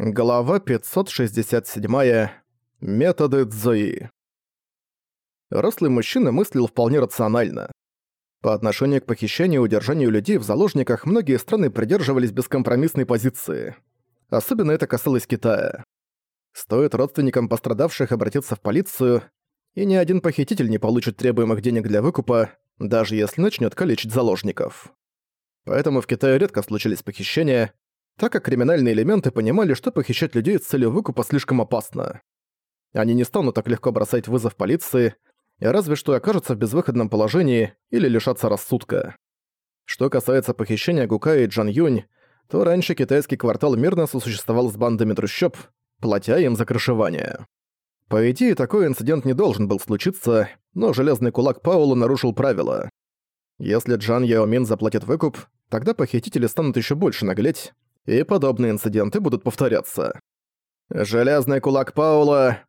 Глава 567. Методы Цзуи. Рослый мужчина мыслил вполне рационально. По отношению к похищению и удержанию людей в заложниках многие страны придерживались бескомпромиссной позиции. Особенно это касалось Китая. Стоит родственникам пострадавших обратиться в полицию, и ни один похититель не получит требуемых денег для выкупа, даже если начнет калечить заложников. Поэтому в Китае редко случались похищения, так как криминальные элементы понимали, что похищать людей с целью выкупа слишком опасно. Они не станут так легко бросать вызов полиции, разве что окажутся в безвыходном положении или лишатся рассудка. Что касается похищения Гукая и Джан Юнь, то раньше китайский квартал мирно сосуществовал с бандами трущоб, платя им за крышевание. По идее, такой инцидент не должен был случиться, но железный кулак Паула нарушил правила. Если Джан Яомин заплатит выкуп, тогда похитители станут еще больше наглеть, и подобные инциденты будут повторяться. Железный кулак Паула...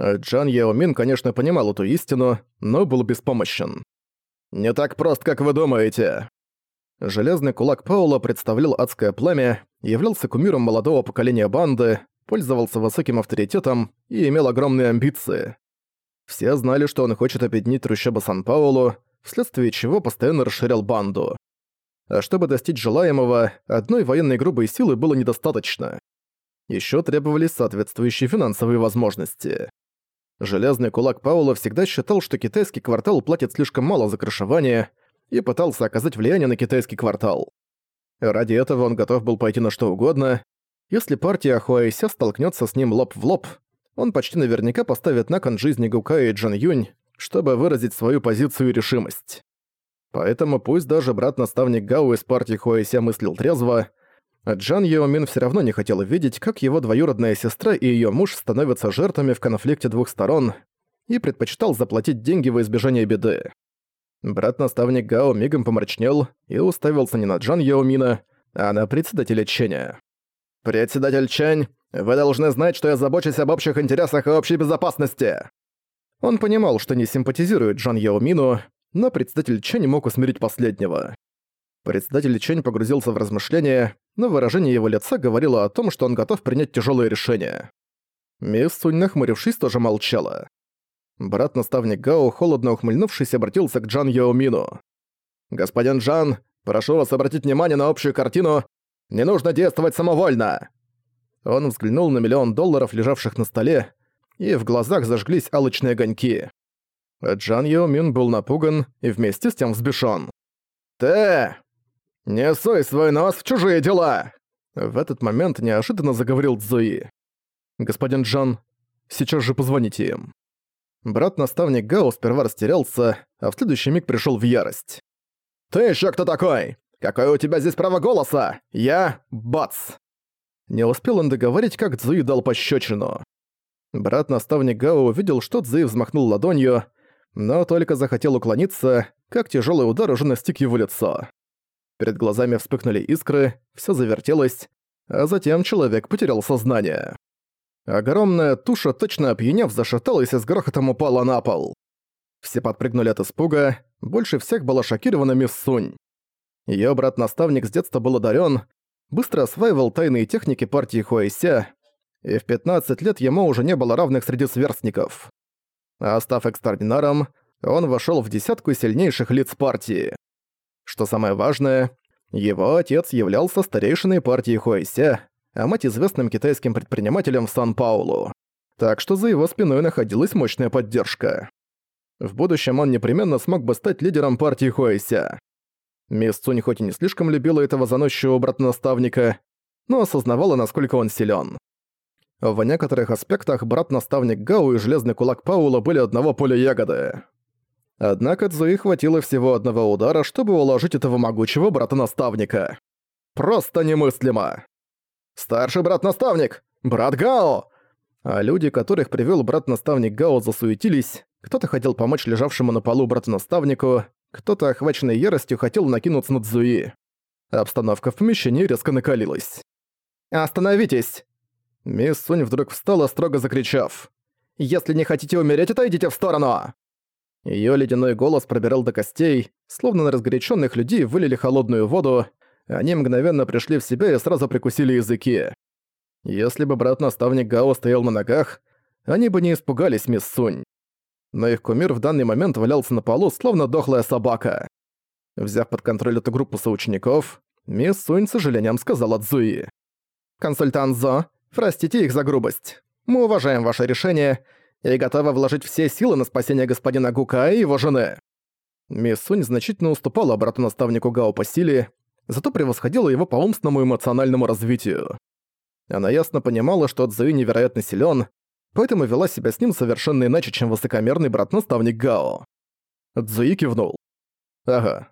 Джан Яомин, конечно, понимал эту истину, но был беспомощен. «Не так прост, как вы думаете». Железный кулак Паула представлял адское пламя, являлся кумиром молодого поколения банды, пользовался высоким авторитетом и имел огромные амбиции. Все знали, что он хочет объединить трущобы Сан-Паулу, вследствие чего постоянно расширял банду а чтобы достичь желаемого, одной военной грубой силы было недостаточно. Еще требовались соответствующие финансовые возможности. Железный кулак Паула всегда считал, что китайский квартал платит слишком мало за крышевание, и пытался оказать влияние на китайский квартал. Ради этого он готов был пойти на что угодно. Если партия Хуайся столкнется с ним лоб в лоб, он почти наверняка поставит на кон жизни Гукая и Джан Юнь, чтобы выразить свою позицию и решимость. Поэтому пусть даже брат-наставник Гао из партии Хуэйся мыслил трезво, Джан Йомин все равно не хотел видеть, как его двоюродная сестра и ее муж становятся жертвами в конфликте двух сторон, и предпочитал заплатить деньги во избежание беды. Брат-наставник Гао мигом помрачнел и уставился не на Джан Йомина, а на председателя Ченя. «Председатель Чень, вы должны знать, что я забочусь об общих интересах и общей безопасности!» Он понимал, что не симпатизирует Джан Яомину, но председатель Чэнь мог усмирить последнего. Председатель Чэнь погрузился в размышления, но выражение его лица говорило о том, что он готов принять тяжелое решение. Мисс Сунь, нахмурившись, тоже молчала. Брат-наставник Гао, холодно ухмыльнувшись, обратился к Джан Яомину. «Господин Джан, прошу вас обратить внимание на общую картину. Не нужно действовать самовольно!» Он взглянул на миллион долларов, лежавших на столе, и в глазах зажглись алчные огоньки. Джан Йо Мин был напуган и вместе с тем взбешён. «Ты! Не суй свой нос в чужие дела!» В этот момент неожиданно заговорил Цзуи. «Господин Джан, сейчас же позвоните им». Брат-наставник Гао сперва растерялся, а в следующий миг пришёл в ярость. «Ты ещё кто такой? Какое у тебя здесь право голоса? Я... Бац!» Не успел он договорить, как Цзуи дал пощечину. Брат-наставник Гао увидел, что Цзуи взмахнул ладонью, но только захотел уклониться, как тяжелый удар уже настиг его лицо. Перед глазами вспыхнули искры, все завертелось, а затем человек потерял сознание. Огромная туша, точно опьянев, зашаталась и с грохотом упала на пол. Все подпрыгнули от испуга, больше всех была шокирована мисс Сунь. Её брат-наставник с детства был одарен, быстро осваивал тайные техники партии Хуэйся, и в 15 лет ему уже не было равных среди сверстников а став экстраординаром, он вошел в десятку сильнейших лиц партии. Что самое важное, его отец являлся старейшиной партии Хуэйся, а мать известным китайским предпринимателем в Сан-Паулу. Так что за его спиной находилась мощная поддержка. В будущем он непременно смог бы стать лидером партии Хуэйся. Мисс Цунь хоть и не слишком любила этого заносчивого брата-наставника, но осознавала, насколько он силен. В некоторых аспектах брат-наставник Гау и железный кулак Паула были одного поля ягоды. Однако Цзуи хватило всего одного удара, чтобы уложить этого могучего брата-наставника. Просто немыслимо. «Старший брат-наставник! Брат Гао!» А люди, которых привел брат-наставник Гао, засуетились. Кто-то хотел помочь лежавшему на полу брату-наставнику, кто-то, охваченный яростью, хотел накинуться на Цзуи. Обстановка в помещении резко накалилась. «Остановитесь! Мисс Сунь вдруг встала, строго закричав. «Если не хотите умереть, отойдите в сторону!» Её ледяной голос пробирал до костей, словно на разгоряченных людей вылили холодную воду, они мгновенно пришли в себя и сразу прикусили языки. Если бы брат-наставник Гао стоял на ногах, они бы не испугались мисс Сунь. Но их кумир в данный момент валялся на полу, словно дохлая собака. Взяв под контроль эту группу соучеников, мисс Сунь с сожалением сказала Цзуи. «Консультант Зо, простите их за грубость. Мы уважаем ваше решение и готовы вложить все силы на спасение господина Гука и его жены». Мисс Сунь значительно уступала брату-наставнику Гао по силе, зато превосходила его по умственному эмоциональному развитию. Она ясно понимала, что Цзуи невероятно силен, поэтому вела себя с ним совершенно иначе, чем высокомерный брат-наставник Гао. Цзуи кивнул. «Ага,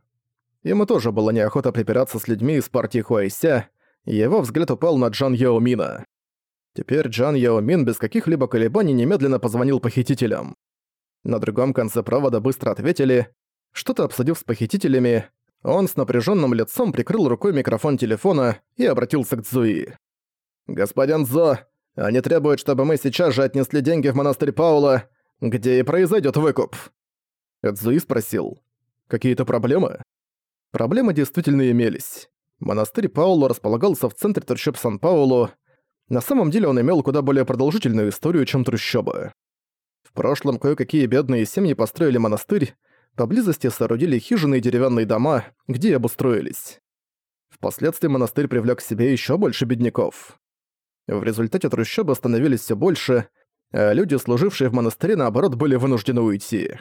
Ему тоже было неохота припираться с людьми из партии Хуайся, его взгляд упал на Джан Яомина. Теперь Джан Яомин без каких-либо колебаний немедленно позвонил похитителям. На другом конце провода быстро ответили. Что-то обсудив с похитителями, он с напряженным лицом прикрыл рукой микрофон телефона и обратился к Цзуи. «Господин Зо, они требуют, чтобы мы сейчас же отнесли деньги в монастырь Паула, где и произойдет выкуп». Цзуи спросил. «Какие-то проблемы?» Проблемы действительно имелись. Монастырь Пауло располагался в центре трущоб Сан-Паулу. На самом деле он имел куда более продолжительную историю, чем трущобы. В прошлом кое-какие бедные семьи построили монастырь, поблизости соорудили хижины и деревянные дома, где и обустроились. Впоследствии монастырь привлек к себе еще больше бедняков. В результате трущобы становились все больше, а люди, служившие в монастыре, наоборот, были вынуждены уйти.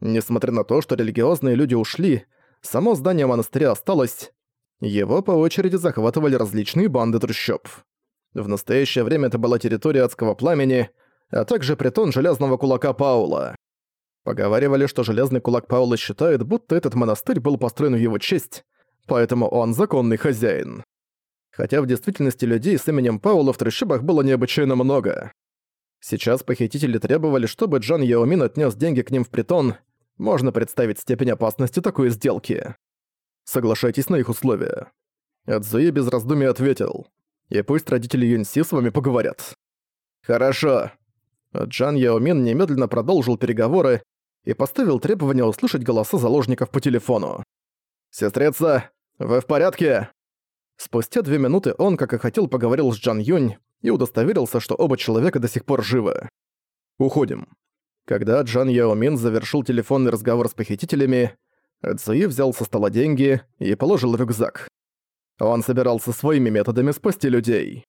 Несмотря на то, что религиозные люди ушли, Само здание монастыря осталось. Его по очереди захватывали различные банды трущоб. В настоящее время это была территория адского пламени, а также притон железного кулака Паула. Поговаривали, что железный кулак Паула считает, будто этот монастырь был построен в его честь, поэтому он законный хозяин. Хотя в действительности людей с именем Паула в трущобах было необычайно много. Сейчас похитители требовали, чтобы Джан Яомин отнес деньги к ним в притон, можно представить степень опасности такой сделки. Соглашайтесь на их условия. Эдзуи без раздумий ответил. И пусть родители Юньси с вами поговорят. Хорошо. Джан Яомин немедленно продолжил переговоры и поставил требование услышать голоса заложников по телефону. «Сестрица, вы в порядке?» Спустя две минуты он, как и хотел, поговорил с Джан Юнь и удостоверился, что оба человека до сих пор живы. «Уходим». Когда Джан Яомин завершил телефонный разговор с похитителями, Цуи взял со стола деньги и положил рюкзак. Он собирался своими методами спасти людей.